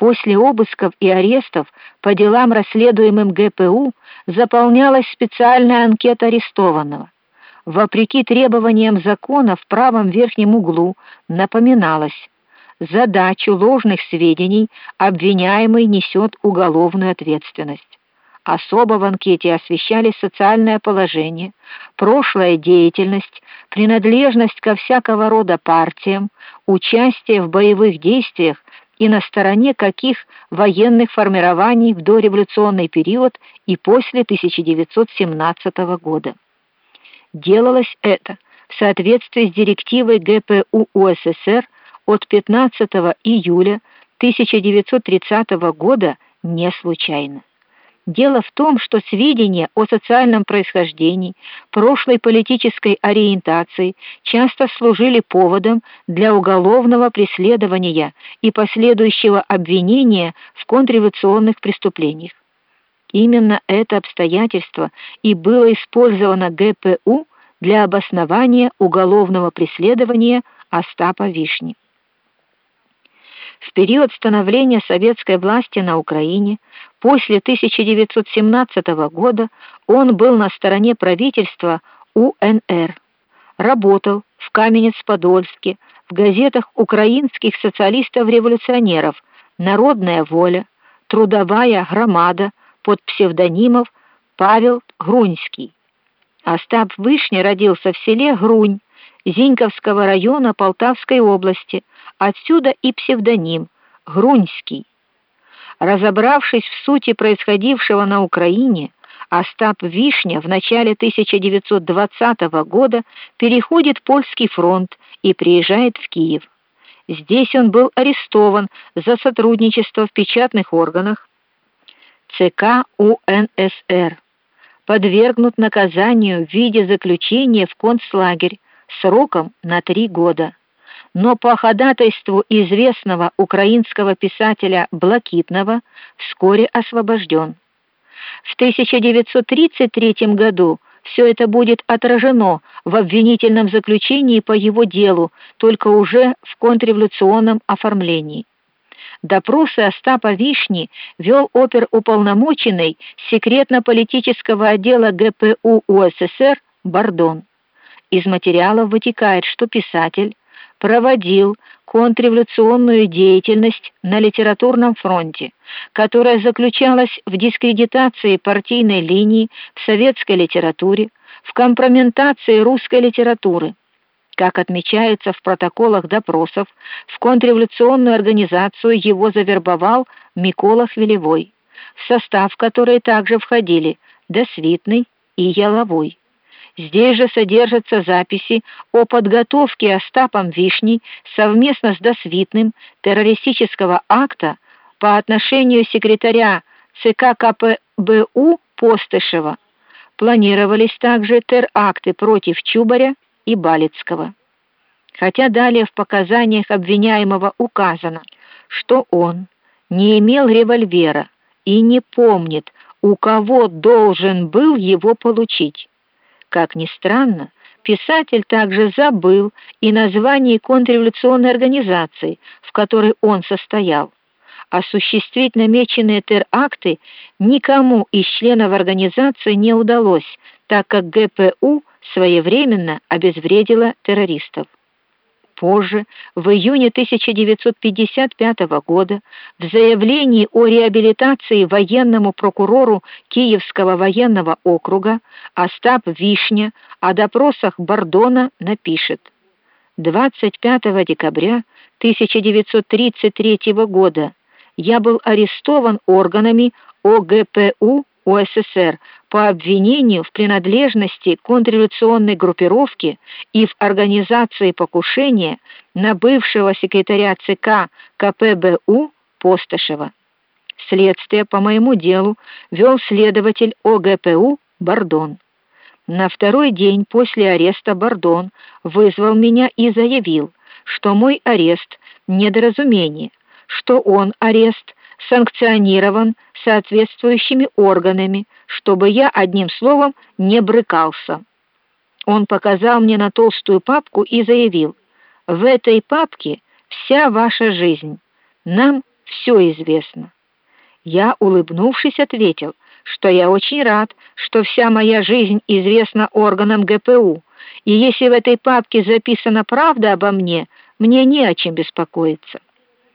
После обысков и арестов по делам, расследуемым ГПУ, заполнялась специальная анкета арестованного. Вопреки требованиям закона в правом верхнем углу напоминалось: задачу ложных сведений обвиняемый несет уголовную ответственность. Особо в анкете освещались социальное положение, прошлая деятельность, принадлежность ко всякого рода партиям, участие в боевых действиях и на стороне каких военных формирований в дореволюционный период и после 1917 года. Делалось это в соответствии с директивой ГПУ УССР от 15 июля 1930 года не случайно. Дело в том, что сведения о социальном происхождении, прошлой политической ориентации часто служили поводом для уголовного преследования и последующего обвинения в контрреволюционных преступлениях. Именно это обстоятельство и было использовано ГПУ для обоснования уголовного преследования Остапа Вишни. В период становления советской власти на Украине после 1917 года он был на стороне правительства УНР. Работал в Каменец-Подольске, в газетах украинских социалистов-революционеров Народная воля, Трудовая громада под псевдонимом Павел Груньский. Остап Вышня родился в селе Грунь Зиньковского района Полтавской области. Отсюда и псевдоним Груньский. Разобравшись в сути происходившего на Украине, Остап Вишня в начале 1920 года переходит польский фронт и приезжает в Киев. Здесь он был арестован за сотрудничество в печатных органах ЦК УНСР, подвергнут наказанию в виде заключения в концлагерь сроком на три года. Но по ходатайству известного украинского писателя Блакитного вскоре освобожден. В 1933 году все это будет отражено в обвинительном заключении по его делу, только уже в контрреволюционном оформлении. Допросы Остапа Вишни вел оперуполномоченный секретно-политического отдела ГПУ УССР Бардон. Из материалов вытекает, что писатель проводил контрреволюционную деятельность на литературном фронте, которая заключалась в дискредитации партийной линии в советской литературе, в компрометации русской литературы. Как отмечается в протоколах допросов, в контрреволюционную организацию его завербовал Микола Хвилевой, в состав которой также входили Досвитный и Яловой. Здесь же содержатся записи о подготовке Остапом Вишней совместно с Досвитным террористического акта по отношению секретаря ЦК КПБУ Постышева. Планировались также теракты против Чубаря и Балицкого. Хотя далее в показаниях обвиняемого указано, что он не имел револьвера и не помнит, у кого должен был его получить. Как ни странно, писатель также забыл и название контрреволюционной организации, в которой он состоял. Осуществить намеченные теракты никому из членов организации не удалось, так как ГПУ своевременно обезвредила террористов. Позже, в июне 1955 года, в заявлении о реабилитации военному прокурору Киевского военного округа Остап Вишня о допросах Бардона напишет: 25 декабря 1933 года я был арестован органами ОГПУ УССР по обвинению в принадлежности к контрреволюционной группировке и в организации покушения на бывшего секретаря ЦК КПБУ Постышева. Следствие по моему делу вел следователь ОГПУ Бардон. На второй день после ареста Бардон вызвал меня и заявил, что мой арест недоразумение, что он арест санкционирован соответствующими органами, чтобы я одним словом не брыкался. Он показал мне на толстую папку и заявил: "В этой папке вся ваша жизнь. Нам все известно. Я, улыбнувшись, ответил, что я очень рад, что вся моя жизнь известна органам ГПУ, и если в этой папке записана правда обо мне, мне не о чем беспокоиться.